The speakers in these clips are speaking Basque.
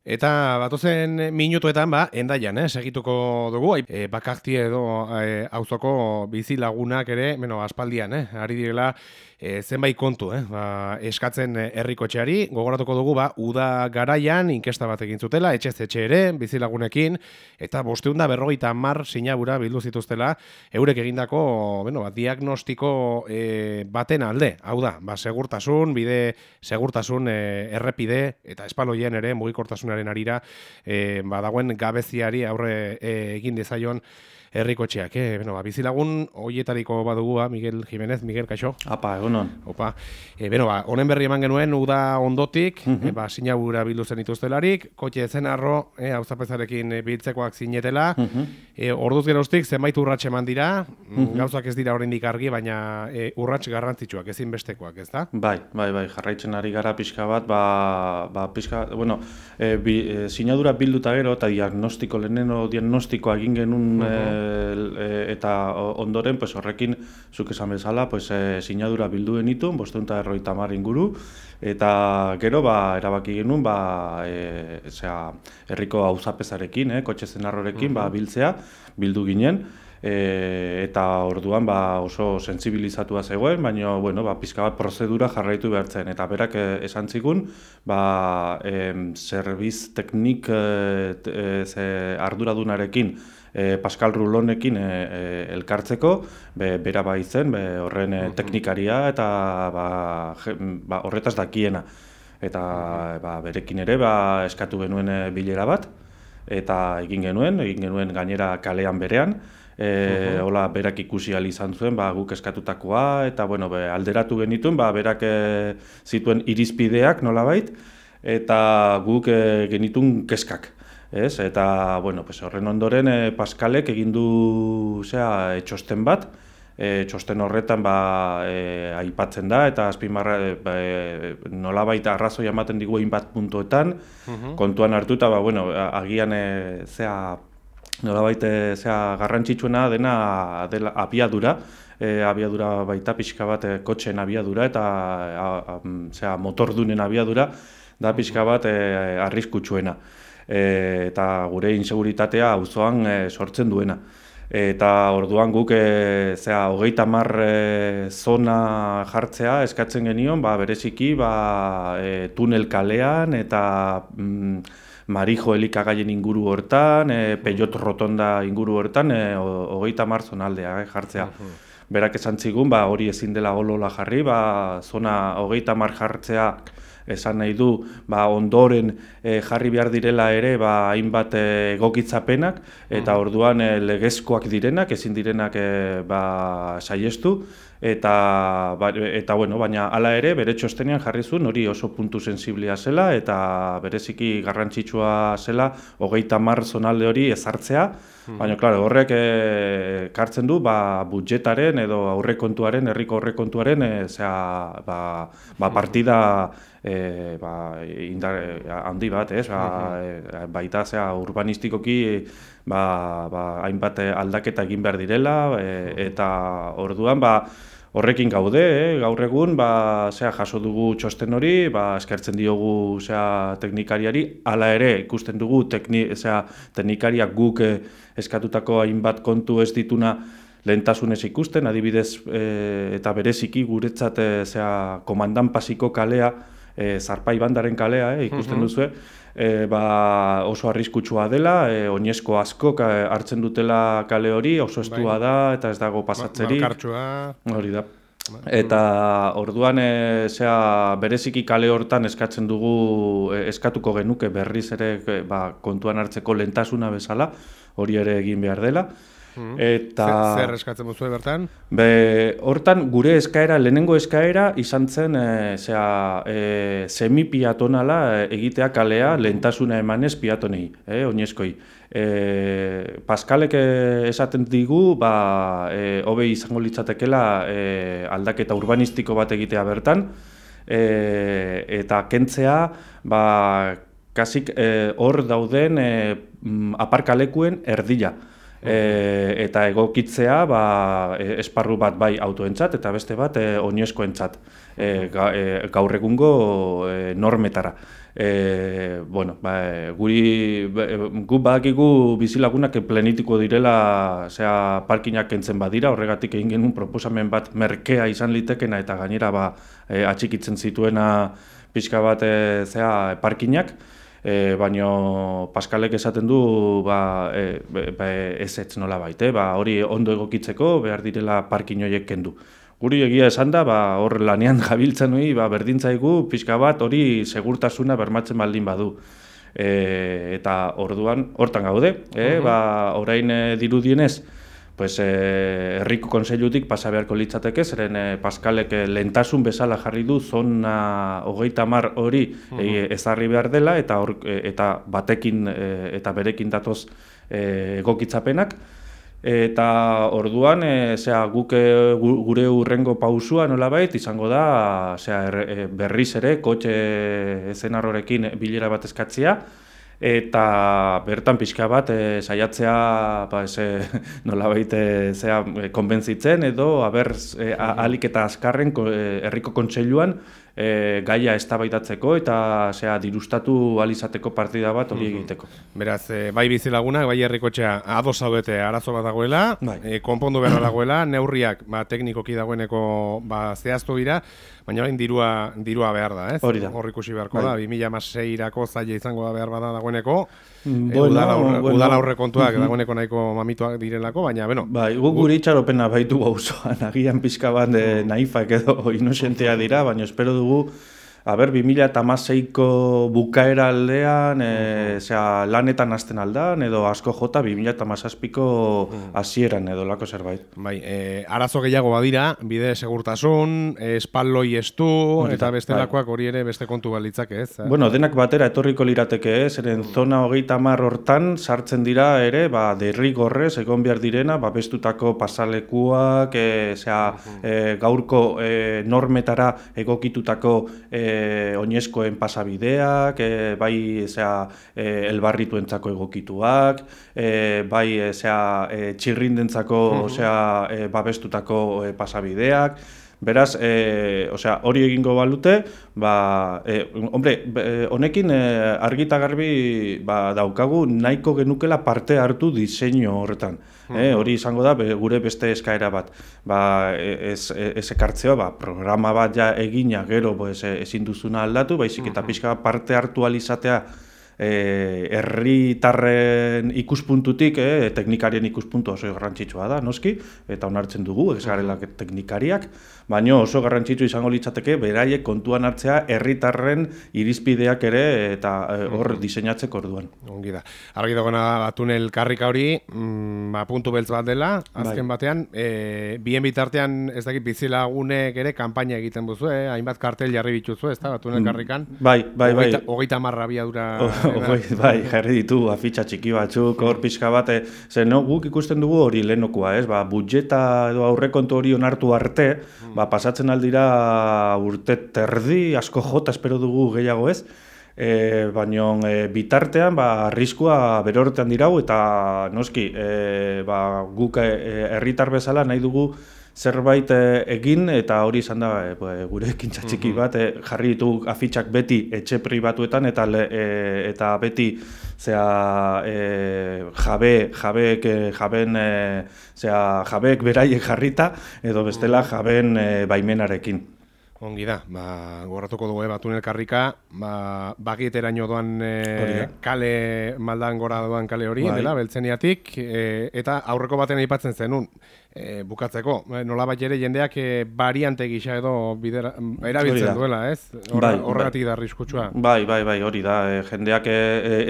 Eta batozen minutuetan ba, endaian, eh, segituko dugu, e, bakakti edo e, auzoko bizi lagunak ere, bueno, aspaldian, eh, ari direla, e, zenbait kontu, eh, ba, eskatzen herrikotxeari, gogoratuko dugu, ba, uda garaian, inkesta bat egin zutela, etxe zetxe ere, bizi lagunekin, eta bosteunda berrogeita mar sinabura bildu zituztela, eurek egindako, bueno, ba, diagnostiko e, baten alde, hau da, ba, segurtasun, bide, segurtasun e, errepide, eta espaloien ere, mugikortasun osasunaren arira e, badagoen gabeziari aurre e, egin dezaion herrikotxeak, eh? Bueno, ba, bizilagun hoietariko badugu, ba, Miguel Jimenez, Miguel, kaixo? Apa, egunon. Opa, e, bueno, ba, honen berri eman genuen, uda ondotik, mm -hmm. e, ba, sinabura bildu zen ituztelarik, kotxe zen arro, e, hau zapezarekin e, biltzekoak zinetela, mm -hmm. e, orduz geroztik, zenbait urratxe eman dira, mm gauzak ez dira oraindik argi, baina e, urrats garrantzitsuak, ezin bestekoak, ez da? Bai, bai, bai, jarraitzen ari gara pixka bat, ba, ba pixka, bueno, e, bi, e, sinadura bilduta gero, eta diagnostiko, leheneno diagnostikoa egin genuen, mm e, eta ondoren pues horrekin zuk esan bezala pues e, sinadura bildu genitu 550 inguru eta gero ba erabaki genuen ba e, osea herriko auzapezarekin eh kotxe zenarrorekin ba biltzea bildu ginen E, eta orduan ba, oso sentsibilizatua zegoen, baina bueno, ba, pizka bat prozedura jarraitu behartzen. Eta berak esan zigun, ba, e, serviz teknik e, e, arduradunarekin e, Pascal Rulonekin e, e, elkartzeko, be, bera bai zen, be, horren e, teknikaria eta ba, je, ba, horretaz dakiena. Eta ba, berekin ere ba, eskatu genuen bilera bat, eta egin genuen, egin genuen gainera kalean berean, e, hola berak ikusi al izan zuen, ba, guk eskatutakoa, eta bueno, be, alderatu genituen, ba, berak e, zituen irizpideak nolabait, eta guk e, genitun keskak ez? Eta bueno, pues horren ondoren e, Pascalek egin du, osea, etxosten bat, e, txosten horretan ba, e, aipatzen da eta azpimarra e, ba, e, nolabait arrazoi ematen digu bat puntuetan, mhm. kontuan hartuta ba bueno, agian e, zea nolabait e, zea garrantzitsuena dena dela abiadura, e, abiadura baita pixka bat e, kotxen abiadura eta a, zea motordunen abiadura. Da pixka bat e, arriskutsuena e, eta gure inseguritatea auzoan e, sortzen duena. Eta orduan guk e, zera, hogeita mar e, zona jartzea eskatzen genion, ba, bereziki ba, e, tunel kalean eta mm, marijo elikagaien inguru hortan, e, peiot rotonda inguru hortan, e, hogeita mar zonaldea e, jartzea. Berak esan zigun, ba, hori ezin dela olola jarri, ba, zona hogeita mar jartzea esan nahi du ba, ondoren e, jarri behar direla ere ba, hainbat eh, egokitzapenak eta orduan e, legezkoak direnak, ezin direnak e, ba, saiestu eta ba, eta bueno, baina hala ere bere txostenean jarri zuen hori oso puntu sensiblea zela eta bereziki garrantzitsua zela hogeita mar zonalde hori ezartzea, hmm. baina claro, horrek e, kartzen du ba, budjetaren edo aurrekontuaren, herriko aurrekontuaren e, ba, ba, hmm. partida e, ba, indar, handi bat, ez? Ba, hmm. baita zea urbanistikoki ba, ba, hainbat aldaketa egin behar direla eta orduan ba, horrekin gaude, eh? gaur egun, ba, zera, jaso dugu txosten hori, ba, eskertzen diogu zera, teknikariari, hala ere ikusten dugu tekni, zera, teknikariak guk eh, eskatutako hainbat kontu ez dituna lehentasunez ikusten, adibidez eh, eta bereziki guretzat e, zera, komandan pasiko kalea, e, zarpai bandaren kalea, eh, ikusten duzu, e, ba, oso arriskutsua dela, e, oinezko askok hartzen dutela kale hori, oso estua bai. da, eta ez dago pasatzerik. Hori da. Bai. Eta orduan e, zea, bereziki kale hortan eskatzen dugu e, eskatuko genuke berriz ere e, ba, kontuan hartzeko lentasuna bezala, hori ere egin behar dela. Mm. Eta zer eskatzen duzu bertan? Be, hortan gure eskaera, lehenengo eskaera izan zen e, zera, e, semi piatonala e, egitea kalea lehentasuna emanez piatonei, eh, oinezkoi. E, Paskalek esaten digu, ba, e, hobe izango litzatekela e, aldaketa urbanistiko bat egitea bertan, e, eta kentzea, ba, kasik hor dauden e, aparkalekuen erdila e, eta egokitzea ba, e, esparru bat bai autoentzat eta beste bat e, oinezkoentzat e, ga, e, gaur egungo e, normetara. e, bueno, ba, guri gu badakigu bizilagunak plenitiko direla zea parkinak kentzen badira, horregatik egin genuen proposamen bat merkea izan litekena eta gainera ba, e, atxikitzen zituena pixka bat e, zea parkinak, e, baino Paskalek esaten du ba, e, ba, ez ez nola baite, ba, hori ondo egokitzeko behar direla parkin horiek kendu. Guri egia esan da, ba, hor lanean jabiltzen hori, ba, berdintzaigu, pixka bat, hori segurtasuna bermatzen baldin badu. E, eta orduan, hortan gaude, e, ba, orain e, dirudienez, pues, e, herriko konseilutik pasa beharko litzateke, zeren e, Paskalek lentasun bezala jarri du, zona hogeita mar hori e, ezarri behar dela, eta, or, e, eta batekin e, eta berekin datoz e, egokitzapenak, Eta orduan, e, zera, guk e, gure urrengo pausua nolabait izango da zera, er, e, berriz ere kotxe zenarrorekin bilera bat eskatzea eta bertan pixka bat e, saiatzea ba, ez, nolabait e, zera, konbentzitzen edo aber, e, alik eta azkarren herriko kontseiluan e, gaia eztabaidatzeko eta zea dirustatu alizateko partida bat hori egiteko. Beraz, e, bai bizilagunak, bai herrikotxea ados zaudete arazo bat dagoela, bai. e, konpondu behar dagoela, neurriak ba, teknikoki dagoeneko ba, zehaztu dira, baina orain dirua, dirua behar da, ez? Hori da. Hor ikusi beharko bai. da, 2006-irako zaila izango da behar bada dagoeneko, mm, bueno, udala, aurre, bueno. udala aurre kontuak -hmm. dagoeneko nahiko mamituak direlako, baina, bueno. Bai, gu guri itxaropena baitu gauzoan, agian pixka bat de naifak edo inosentea dira, baina espero dugu A ber, 2006ko bukaera aldean, e, zera, lanetan hasten aldan, edo asko jota 2006ko hasieran edo lako zerbait. Bai, e, arazo gehiago badira, bide segurtasun, espalloi estu, eta beste bai. hori ere beste kontu balitzak ez. Bueno, denak batera etorriko lirateke ez, eren zona hogeita mar hortan sartzen dira ere, ba, derrigorrez, egon behar direna, ba, bestutako pasalekuak, e, zera, e, gaurko e, normetara egokitutako e, oinezkoen pasabideak, e, bai zera, e, elbarrituentzako egokituak, e, bai zera, e, txirrindentzako e, babestutako e, pasabideak, Beraz, e, osea, hori egingo balute, ba, e, hombre, honekin e, argita garbi ba, daukagu nahiko genukela parte hartu diseinu horretan. E, hori izango da gure beste eskaera bat. Ba, ez, ez ekartzea, ba, programa bat ja egina gero pues, ezin duzuna aldatu, baizik eta pixka parte hartu alizatea eh herritarren ikuspuntutik, eh, teknikarien ikuspuntu oso garrantzitsua da, noski, eta onartzen dugu, ez garela teknikariak, baina oso garrantzitsu izango litzateke beraiek kontuan hartzea herritarren irizpideak ere eta eh, hor diseinatzeko orduan. Ongi da. Argi dagoena ba, tunel karrika hori, mm, ba, puntu beltz bat dela, azken bai. batean, e, bien bitartean ez dakit bizilagunek ere kanpaina egiten buzu, eh? hainbat kartel jarri bituzu, ez da, ba, tunel mm, karrikan? Bai, bai, bai. Hogeita marra biadura bai, bai, jarri ditu afitxa txiki batzuk, hor pixka bat, eh, ze no, guk ikusten dugu hori lehenokoa, ez? Ba, budjeta edo aurrekontu hori onartu arte, ba, pasatzen aldira urte terdi, asko jota espero dugu gehiago ez, E, baina e, bitartean ba, arriskua bere horretan dirau eta noski e, ba, guk herritar bezala nahi dugu zerbait eh, egin eta hori izan da e, gure ekintza txiki mhm. bat e, jarri ditu afitxak beti etxe pribatuetan eta eta beti zea e, jabe jabeek jaben e, zea jabeek beraiek jarrita edo bestela mhm. jaben e, baimenarekin Ongi da, ba, gorratuko dugu bat tunel karrika, ba, bagieteraino doan kale, maldan gora doan kale hori, bai. dela, beltzeniatik, e, eta aurreko baten aipatzen zenun, e, bukatzeko. E, nola bat ere jendeak e, variante gisa edo bidera, erabiltzen duela, ez? Bai, horregatik bai. da riskutsua. Bai, bai, bai, hori da. E, jendeak e,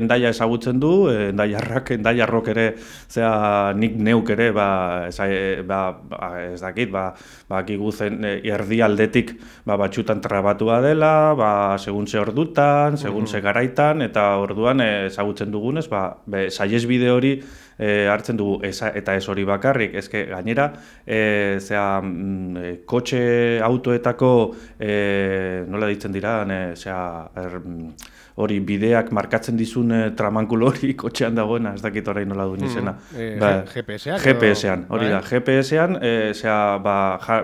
endaia ezagutzen du, e, endaiarrak, endaiarrok ere, zea nik neuk ere, ba, ez, e, ba, ba, ez dakit, ba, ba zen e, erdi aldetik ba, batxutan trabatua dela, ba, segun ze ordutan, segun ze garaitan, eta orduan e, ezagutzen dugunez, ba, be, saiez bide hori e, hartzen dugu, eta ez hori bakarrik, ezke, gainera, e, zera, mm, e, kotxe autoetako, e, nola ditzen dira, e, zera, er, mm, hori bideak markatzen dizun eh, tramankulo hori kotxean dagoena, ez dakit orain nola duen izena. Mm, eh, ba? GPS-an, hori da. Bai. GPS-an, e, ba, ja,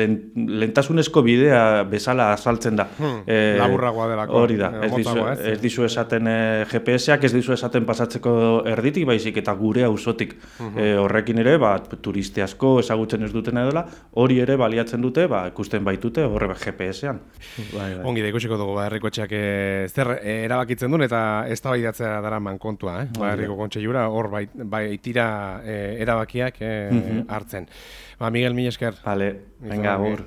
len, lentasunezko bidea bezala azaltzen da. Hmm, Eh, laburragoa delako, Hori da, eh, ez dizu, ez? ez dizu esaten eh, GPS-ak, ez dizu esaten pasatzeko erditik, baizik eta gure auzotik. Mhm. Eh, horrekin ere, ba, turiste asko ezagutzen ez dutena dela, hori ere baliatzen dute, ba, ikusten baitute horre GPS-an. Bai, bai. Ongi da ikusiko dugu ba herrikotxeak eh, zer eh, erabakitzen duen eta eztabaidatzea daraman kontua, eh? Ba herriko kontseilura hor bai bai tira eh, erabakiak eh, Mhm. hartzen. Ba Miguel Milesker. Vale, venga, agur.